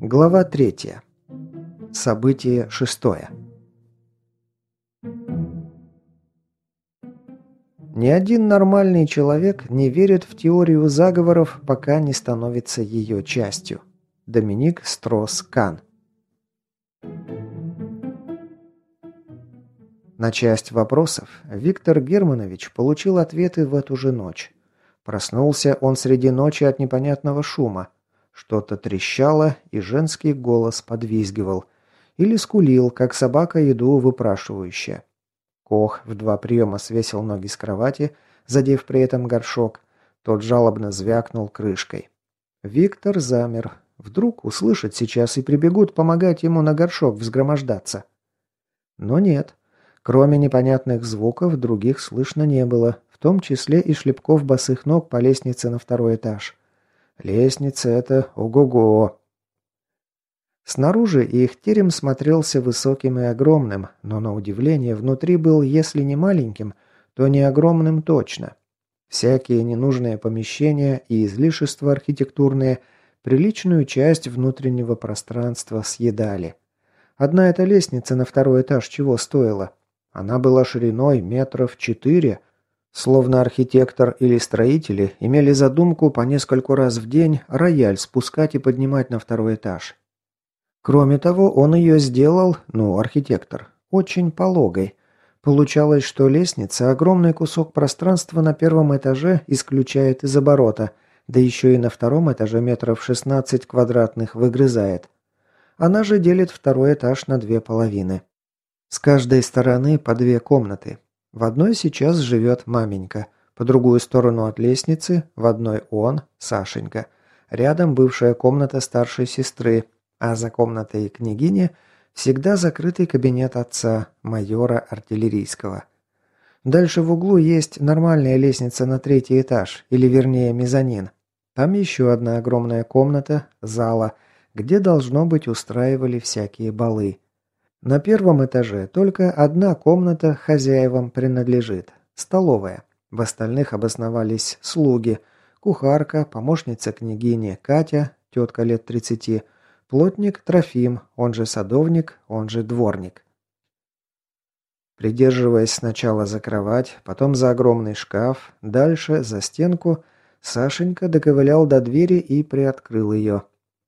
Глава третья. Событие шестое. Ни один нормальный человек не верит в теорию заговоров, пока не становится ее частью. Доминик Стросс-Кан. На часть вопросов Виктор Германович получил ответы в эту же ночь. Проснулся он среди ночи от непонятного шума. Что-то трещало, и женский голос подвизгивал. Или скулил, как собака еду выпрашивающая. Кох в два приема свесил ноги с кровати, задев при этом горшок. Тот жалобно звякнул крышкой. Виктор замер. Вдруг услышат сейчас и прибегут помогать ему на горшок взгромождаться. Но нет. Кроме непонятных звуков, других слышно не было, в том числе и шлепков босых ног по лестнице на второй этаж. Лестница это ого-го. Снаружи их терем смотрелся высоким и огромным, но на удивление внутри был, если не маленьким, то не огромным точно. Всякие ненужные помещения и излишества архитектурные приличную часть внутреннего пространства съедали. Одна эта лестница на второй этаж чего стоила? Она была шириной метров четыре, Словно архитектор или строители имели задумку по нескольку раз в день рояль спускать и поднимать на второй этаж. Кроме того, он ее сделал, ну, архитектор, очень пологой. Получалось, что лестница огромный кусок пространства на первом этаже исключает из оборота, да еще и на втором этаже метров 16 квадратных выгрызает. Она же делит второй этаж на две половины. С каждой стороны по две комнаты, в одной сейчас живет маменька, по другую сторону от лестницы, в одной он, Сашенька. Рядом бывшая комната старшей сестры, а за комнатой княгини всегда закрытый кабинет отца, майора артиллерийского. Дальше в углу есть нормальная лестница на третий этаж, или вернее мезонин. Там еще одна огромная комната, зала, где должно быть устраивали всякие балы. На первом этаже только одна комната хозяевам принадлежит – столовая. В остальных обосновались слуги, кухарка, помощница княгини Катя, тетка лет 30, плотник Трофим, он же садовник, он же дворник. Придерживаясь сначала за кровать, потом за огромный шкаф, дальше за стенку, Сашенька доковылял до двери и приоткрыл ее.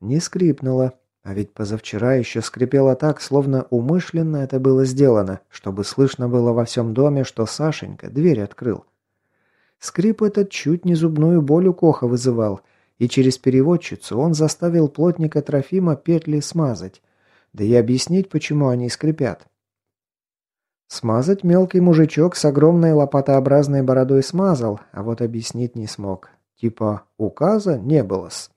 Не скрипнуло, а ведь позавчера еще скрипело так, словно умышленно это было сделано, чтобы слышно было во всем доме, что Сашенька дверь открыл. Скрип этот чуть не зубную боль у Коха вызывал, и через переводчицу он заставил плотника Трофима петли смазать, да и объяснить, почему они скрипят. Смазать мелкий мужичок с огромной лопатообразной бородой смазал, а вот объяснить не смог. Типа указа не было-с.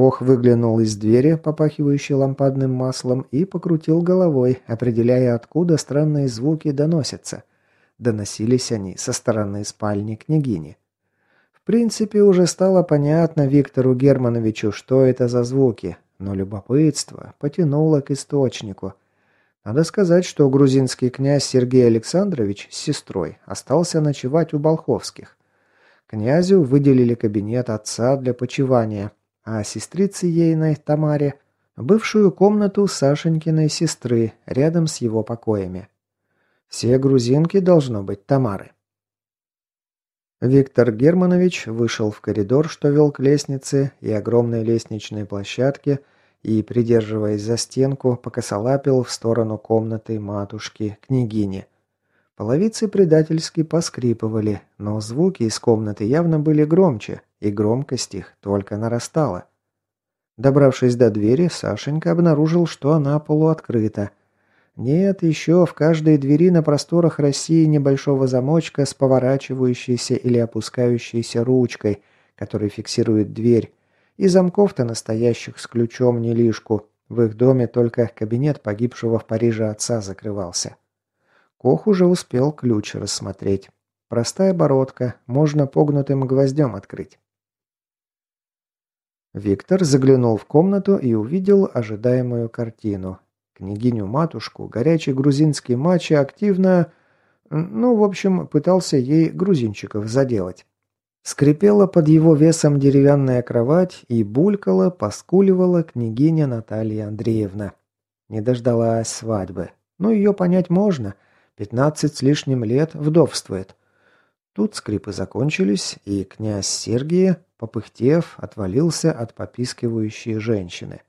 Кох выглянул из двери, попахивающей лампадным маслом, и покрутил головой, определяя, откуда странные звуки доносятся. Доносились они со стороны спальни княгини. В принципе, уже стало понятно Виктору Германовичу, что это за звуки, но любопытство потянуло к источнику. Надо сказать, что грузинский князь Сергей Александрович с сестрой остался ночевать у Болховских. Князю выделили кабинет отца для почивания – а сестрице ейной, Тамаре, бывшую комнату Сашенькиной сестры рядом с его покоями. Все грузинки должно быть Тамары. Виктор Германович вышел в коридор, что вел к лестнице и огромной лестничной площадке, и, придерживаясь за стенку, покосолапил в сторону комнаты матушки, княгини. Половицы предательски поскрипывали, но звуки из комнаты явно были громче, и громкость их только нарастала. Добравшись до двери, Сашенька обнаружил, что она полуоткрыта. Нет, еще в каждой двери на просторах России небольшого замочка с поворачивающейся или опускающейся ручкой, который фиксирует дверь, и замков-то настоящих с ключом не лишку. В их доме только кабинет погибшего в Париже отца закрывался. Кох уже успел ключ рассмотреть. Простая бородка, можно погнутым гвоздем открыть. Виктор заглянул в комнату и увидел ожидаемую картину. Княгиню-матушку горячий грузинский матч активно... Ну, в общем, пытался ей грузинчиков заделать. Скрипела под его весом деревянная кровать и булькала, поскуливала княгиня Наталья Андреевна. Не дождалась свадьбы. Ну, ее понять можно. Пятнадцать с лишним лет вдовствует. Тут скрипы закончились, и князь Сергий, попыхтев, отвалился от попискивающей женщины.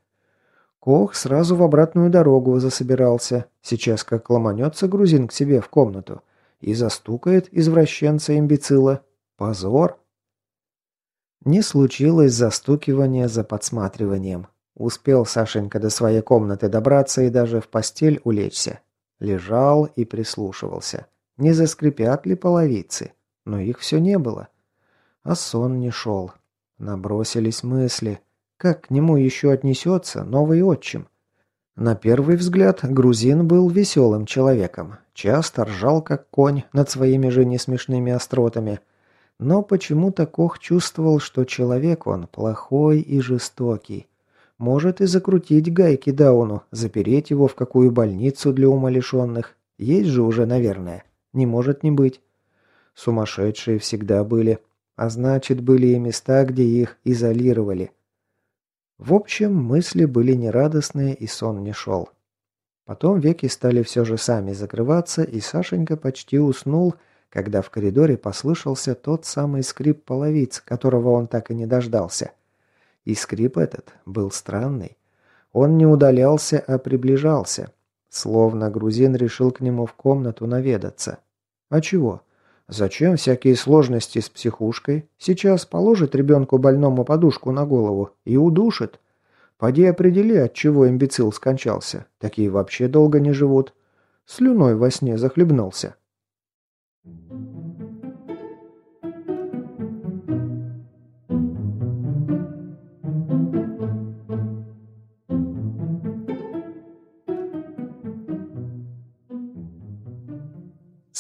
Кох сразу в обратную дорогу засобирался. Сейчас как ломанется грузин к себе в комнату и застукает извращенца-имбецила. Позор! Не случилось застукивания за подсматриванием. Успел Сашенька до своей комнаты добраться и даже в постель улечься. Лежал и прислушивался. Не заскрипят ли половицы? Но их все не было. А сон не шел. Набросились мысли. Как к нему еще отнесется новый отчим? На первый взгляд грузин был веселым человеком. Часто ржал, как конь, над своими же несмешными остротами. Но почему-то Кох чувствовал, что человек он плохой и жестокий. Может и закрутить гайки Дауну, запереть его в какую больницу для умалишенных. Есть же уже, наверное. Не может не быть. Сумасшедшие всегда были. А значит, были и места, где их изолировали. В общем, мысли были нерадостные, и сон не шел. Потом веки стали все же сами закрываться, и Сашенька почти уснул, когда в коридоре послышался тот самый скрип половиц, которого он так и не дождался. И скрип этот был странный. Он не удалялся, а приближался. Словно грузин решил к нему в комнату наведаться. А чего? Зачем всякие сложности с психушкой? Сейчас положит ребенку больному подушку на голову и удушит. Поди определи, от чего имбецил скончался. Такие вообще долго не живут. Слюной во сне захлебнулся.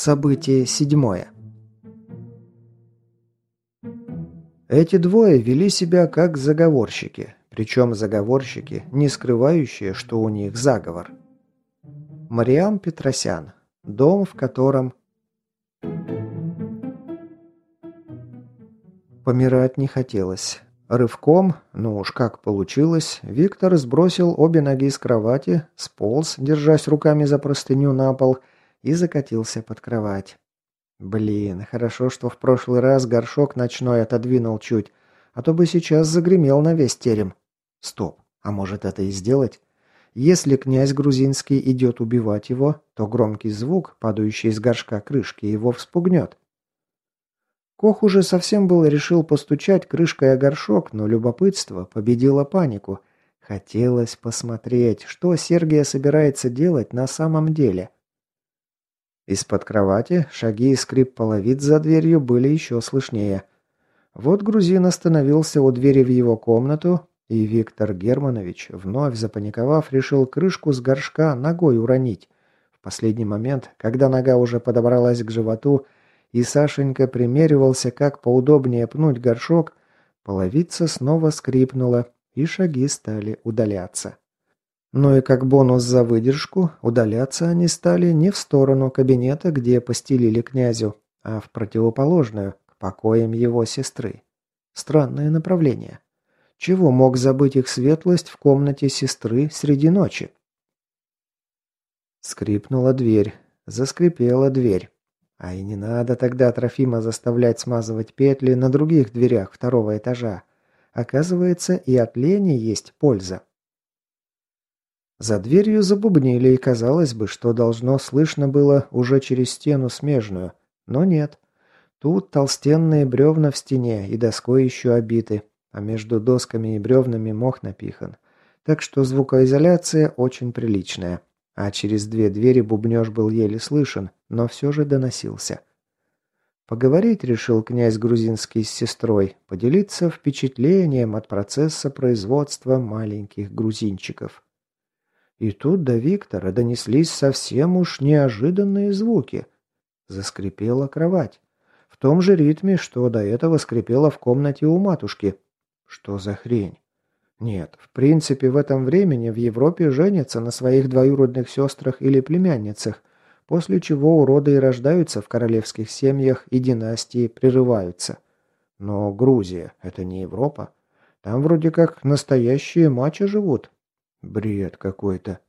Событие седьмое. Эти двое вели себя как заговорщики, причем заговорщики, не скрывающие, что у них заговор. Мариам Петросян. Дом, в котором... Помирать не хотелось. Рывком, ну уж как получилось, Виктор сбросил обе ноги с кровати, сполз, держась руками за простыню на пол – и закатился под кровать. Блин, хорошо, что в прошлый раз горшок ночной отодвинул чуть, а то бы сейчас загремел на весь терем. Стоп, а может это и сделать? Если князь грузинский идет убивать его, то громкий звук, падающий из горшка крышки, его вспугнет. Кох уже совсем было решил постучать крышкой о горшок, но любопытство победило панику. Хотелось посмотреть, что Сергия собирается делать на самом деле – из-под кровати шаги и скрип половиц за дверью были еще слышнее. Вот грузин остановился у двери в его комнату, и Виктор Германович, вновь запаниковав, решил крышку с горшка ногой уронить. В последний момент, когда нога уже подобралась к животу, и Сашенька примеривался, как поудобнее пнуть горшок, половица снова скрипнула, и шаги стали удаляться. Но и как бонус за выдержку, удаляться они стали не в сторону кабинета, где постелили князю, а в противоположную, к покоям его сестры. Странное направление. Чего мог забыть их светлость в комнате сестры среди ночи? Скрипнула дверь. Заскрипела дверь. А и не надо тогда Трофима заставлять смазывать петли на других дверях второго этажа. Оказывается, и от лени есть польза. За дверью забубнили, и казалось бы, что должно слышно было уже через стену смежную. Но нет. Тут толстенные бревна в стене и доской еще обиты, а между досками и бревнами мох напихан. Так что звукоизоляция очень приличная. А через две двери бубнеж был еле слышен, но все же доносился. Поговорить решил князь грузинский с сестрой, поделиться впечатлением от процесса производства маленьких грузинчиков. И тут до Виктора донеслись совсем уж неожиданные звуки. Заскрипела кровать. В том же ритме, что до этого скрипела в комнате у матушки. Что за хрень? Нет, в принципе, в этом времени в Европе женятся на своих двоюродных сестрах или племянницах, после чего уроды и рождаются в королевских семьях и династии прерываются. Но Грузия – это не Европа. Там вроде как настоящие мачо живут. Бред какой-то.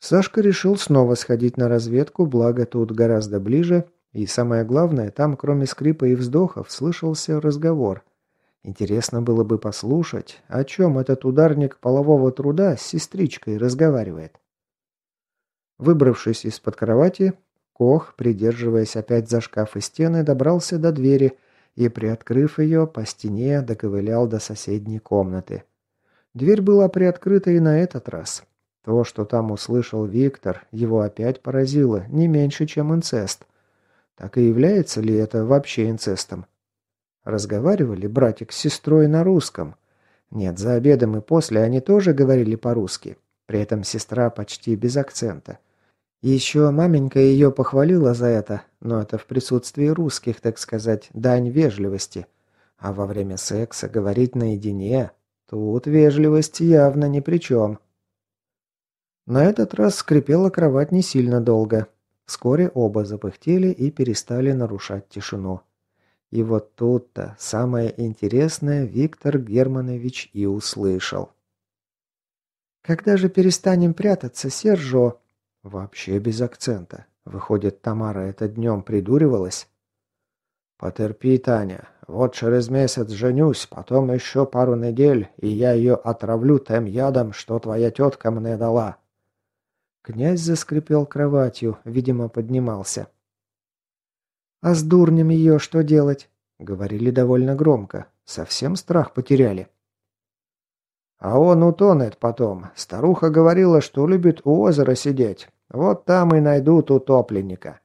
Сашка решил снова сходить на разведку, благо тут гораздо ближе, и самое главное, там кроме скрипа и вздохов слышался разговор – Интересно было бы послушать, о чем этот ударник полового труда с сестричкой разговаривает. Выбравшись из-под кровати, Кох, придерживаясь опять за шкаф и стены, добрался до двери и, приоткрыв ее, по стене доковылял до соседней комнаты. Дверь была приоткрыта и на этот раз. То, что там услышал Виктор, его опять поразило, не меньше, чем инцест. Так и является ли это вообще инцестом? Разговаривали братик с сестрой на русском. Нет, за обедом и после они тоже говорили по-русски. При этом сестра почти без акцента. Еще маменька ее похвалила за это, но это в присутствии русских, так сказать, дань вежливости. А во время секса говорить наедине, тут вежливость явно ни при чем. На этот раз скрипела кровать не сильно долго. Вскоре оба запыхтели и перестали нарушать тишину. И вот тут-то самое интересное Виктор Германович и услышал. «Когда же перестанем прятаться, Сержо?» Вообще без акцента. Выходит, Тамара это днем придуривалась? «Потерпи, Таня. Вот через месяц женюсь, потом еще пару недель, и я ее отравлю тем ядом, что твоя тетка мне дала». Князь заскрипел кроватью, видимо, поднимался. «А с дурнем ее что делать?» Говорили довольно громко. Совсем страх потеряли. «А он утонет потом. Старуха говорила, что любит у озера сидеть. Вот там и найдут утопленника».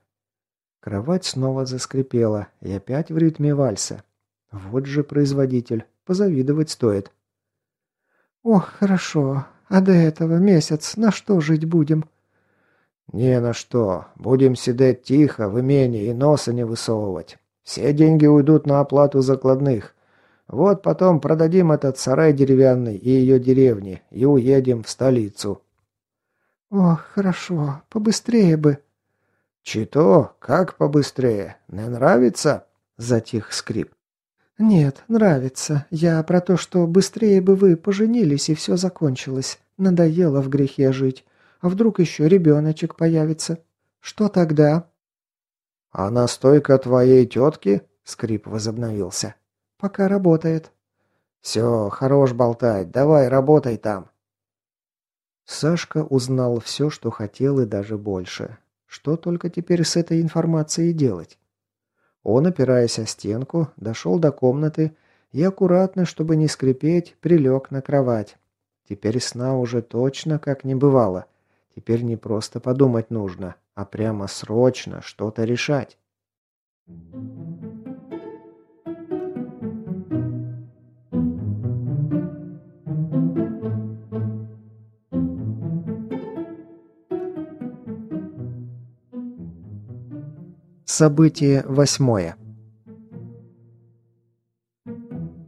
Кровать снова заскрипела, и опять в ритме вальса. Вот же производитель. Позавидовать стоит. «Ох, хорошо. А до этого месяц на что жить будем?» «Не на что. Будем сидеть тихо, в имении и носа не высовывать. Все деньги уйдут на оплату закладных. Вот потом продадим этот сарай деревянный и ее деревни и уедем в столицу». «Ох, хорошо. Побыстрее бы». «Чито? Как побыстрее? Не нравится?» – затих скрип. «Нет, нравится. Я про то, что быстрее бы вы поженились и все закончилось. Надоело в грехе жить. А вдруг еще ребеночек появится? Что тогда?» «А настойка твоей тетки?» — скрип возобновился. «Пока работает». «Все, хорош болтать, давай работай там». Сашка узнал все, что хотел и даже больше. Что только теперь с этой информацией делать? Он, опираясь о стенку, дошел до комнаты и аккуратно, чтобы не скрипеть, прилег на кровать. Теперь сна уже точно как не бывало. Теперь не просто подумать нужно, а прямо срочно что-то решать. Событие восьмое.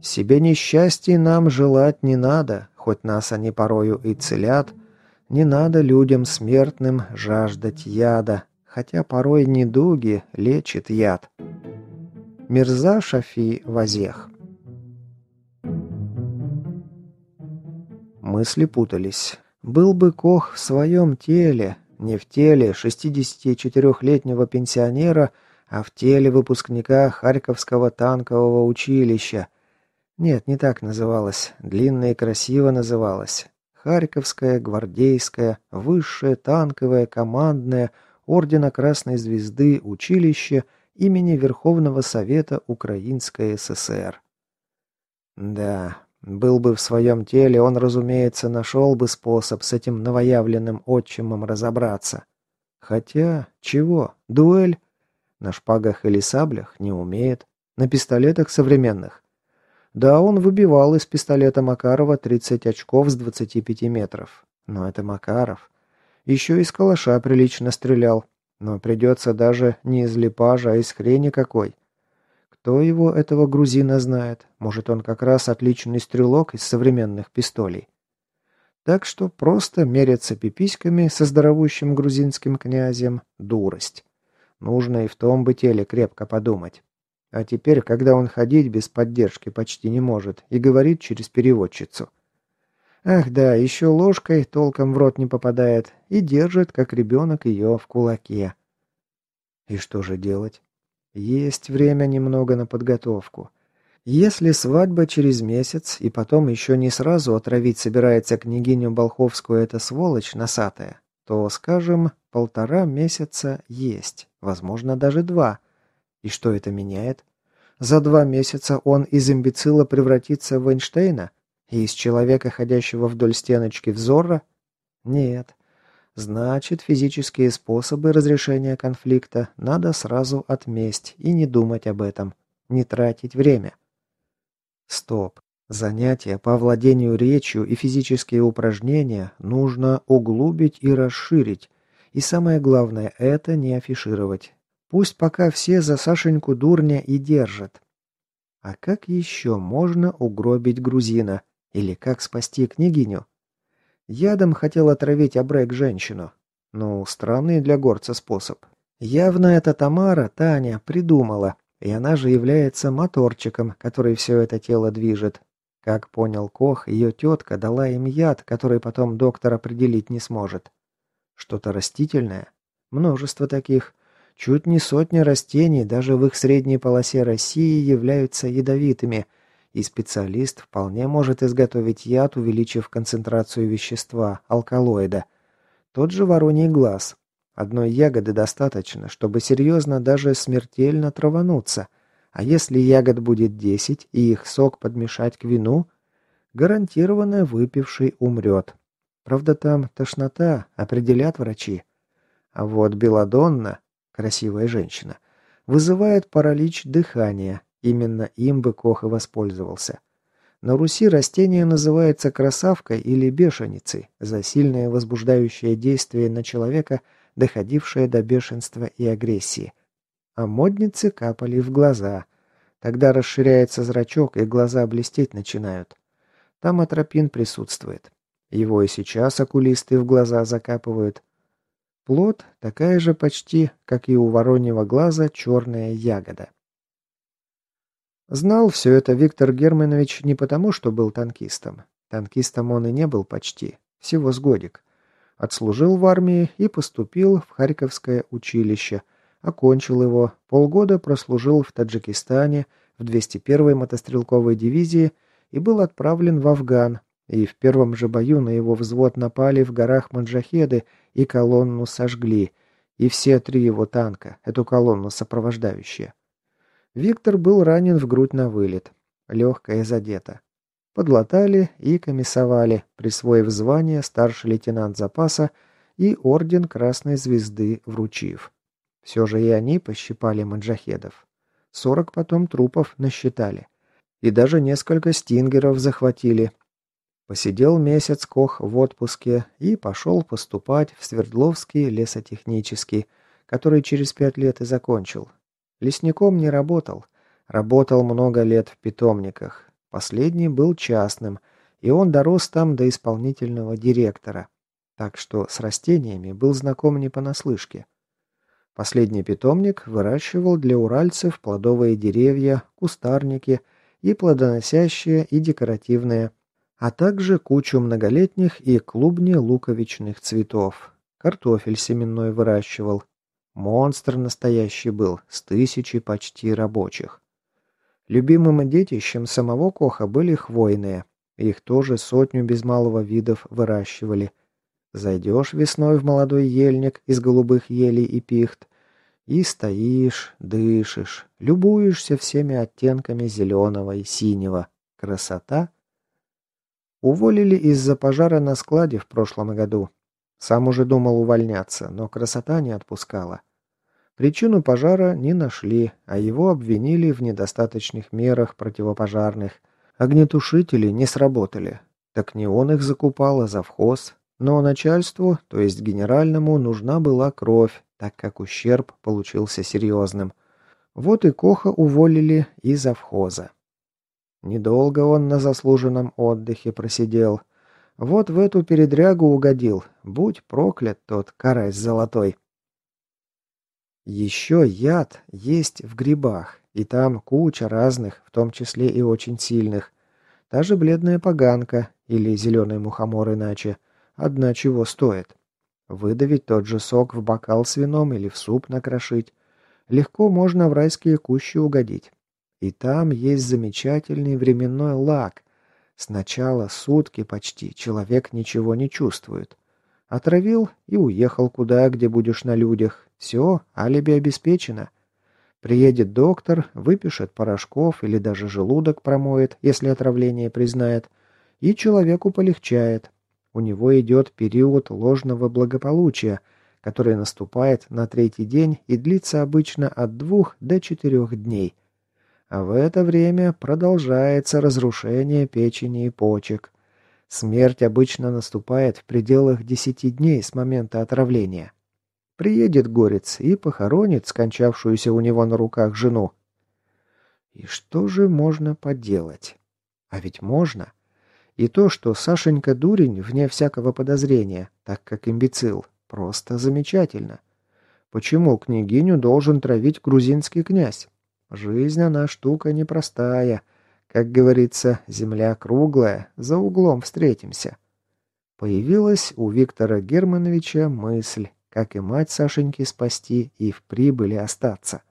Себе несчастья нам желать не надо, хоть нас они порою и целят, не надо людям смертным жаждать яда, хотя порой недуги лечит яд. Мирза Шафи Вазех Мысли путались. Был бы Кох в своем теле, не в теле 64-летнего пенсионера, а в теле выпускника Харьковского танкового училища. Нет, не так называлось. Длинно и красиво называлось. Харьковское, гвардейское, высшее танковое, командное, ордена Красной Звезды, училище имени Верховного Совета Украинской ССР. Да, был бы в своем теле, он, разумеется, нашел бы способ с этим новоявленным отчимом разобраться. Хотя, чего, дуэль? На шпагах или саблях не умеет. На пистолетах современных да, он выбивал из пистолета Макарова 30 очков с 25 метров. Но это Макаров. Еще из калаша прилично стрелял. Но придется даже не из липажа, а из хрени какой. Кто его, этого грузина, знает? Может, он как раз отличный стрелок из современных пистолей. Так что просто меряться пиписьками со здоровущим грузинским князем – дурость. Нужно и в том бы теле крепко подумать. А теперь, когда он ходить без поддержки почти не может и говорит через переводчицу. Ах да, еще ложкой толком в рот не попадает и держит, как ребенок, ее в кулаке. И что же делать? Есть время немного на подготовку. Если свадьба через месяц, и потом еще не сразу отравить собирается княгиню Болховскую эта сволочь носатая, то, скажем, полтора месяца есть, возможно, даже два. И что это меняет? За два месяца он из имбецила превратится в Эйнштейна? И из человека, ходящего вдоль стеночки взора? Нет. Значит, физические способы разрешения конфликта надо сразу отместь и не думать об этом, не тратить время. Стоп. Занятия по владению речью и физические упражнения нужно углубить и расширить. И самое главное, это не афишировать. Пусть пока все за Сашеньку дурня и держат. А как еще можно угробить грузина? Или как спасти княгиню? Ядом хотел отравить Абрек женщину. Ну, странный для горца способ. Явно это Тамара, Таня, придумала. И она же является моторчиком, который все это тело движет. Как понял Кох, ее тетка дала им яд, который потом доктор определить не сможет. Что-то растительное? Множество таких. Чуть не сотни растений даже в их средней полосе России являются ядовитыми, и специалист вполне может изготовить яд, увеличив концентрацию вещества, алкалоида. Тот же вороний глаз. Одной ягоды достаточно, чтобы серьезно даже смертельно травануться. А если ягод будет 10 и их сок подмешать к вину, гарантированно выпивший умрет. Правда, там тошнота, определят врачи. А вот белладонна, красивая женщина, вызывает паралич дыхания. Именно им бы Кох и воспользовался. На Руси растение называется красавкой или бешеницей за сильное возбуждающее действие на человека – доходившее до бешенства и агрессии. А модницы капали в глаза. Тогда расширяется зрачок, и глаза блестеть начинают. Там атропин присутствует. Его и сейчас окулисты в глаза закапывают. Плод такая же почти, как и у вороньего глаза, черная ягода. Знал все это Виктор Германович не потому, что был танкистом. Танкистом он и не был почти, всего с годик. Отслужил в армии и поступил в Харьковское училище. Окончил его, полгода прослужил в Таджикистане, в 201-й мотострелковой дивизии и был отправлен в Афган. И в первом же бою на его взвод напали в горах Манджахеды и колонну сожгли, и все три его танка, эту колонну сопровождающие. Виктор был ранен в грудь на вылет. Легкая задета. Подлатали и комиссовали, присвоив звание старший лейтенант запаса и орден Красной Звезды вручив. Все же и они пощипали маджахедов. Сорок потом трупов насчитали. И даже несколько стингеров захватили. Посидел месяц Кох в отпуске и пошел поступать в Свердловский лесотехнический, который через пять лет и закончил. Лесником не работал. Работал много лет в питомниках. Последний был частным, и он дорос там до исполнительного директора. Так что с растениями был знаком не понаслышке. Последний питомник выращивал для уральцев плодовые деревья, кустарники и плодоносящие и декоративные, а также кучу многолетних и клубни луковичных цветов. Картофель семенной выращивал. Монстр настоящий был, с тысячи почти рабочих. Любимым детищем самого Коха были хвойные. Их тоже сотню без малого видов выращивали. Зайдешь весной в молодой ельник из голубых елей и пихт, и стоишь, дышишь, любуешься всеми оттенками зеленого и синего. Красота! Уволили из-за пожара на складе в прошлом году. Сам уже думал увольняться, но красота не отпускала. Причину пожара не нашли, а его обвинили в недостаточных мерах противопожарных. Огнетушители не сработали. Так не он их закупал, а завхоз. Но начальству, то есть генеральному, нужна была кровь, так как ущерб получился серьезным. Вот и Коха уволили из завхоза. Недолго он на заслуженном отдыхе просидел. Вот в эту передрягу угодил. Будь проклят тот карась золотой. Еще яд есть в грибах, и там куча разных, в том числе и очень сильных. Та же бледная поганка, или зеленый мухомор иначе, одна чего стоит. Выдавить тот же сок в бокал с вином или в суп накрошить. Легко можно в райские кущи угодить. И там есть замечательный временной лак. Сначала сутки почти человек ничего не чувствует. Отравил и уехал куда, где будешь на людях. Все, алиби обеспечено. Приедет доктор, выпишет порошков или даже желудок промоет, если отравление признает, и человеку полегчает. У него идет период ложного благополучия, который наступает на третий день и длится обычно от двух до четырех дней. А в это время продолжается разрушение печени и почек. Смерть обычно наступает в пределах десяти дней с момента отравления. Приедет горец и похоронит скончавшуюся у него на руках жену. И что же можно поделать? А ведь можно. И то, что Сашенька дурень, вне всякого подозрения, так как имбецил, просто замечательно. Почему княгиню должен травить грузинский князь? Жизнь она штука непростая. Как говорится, земля круглая, за углом встретимся. Появилась у Виктора Германовича мысль как и мать Сашеньки спасти и в прибыли остаться.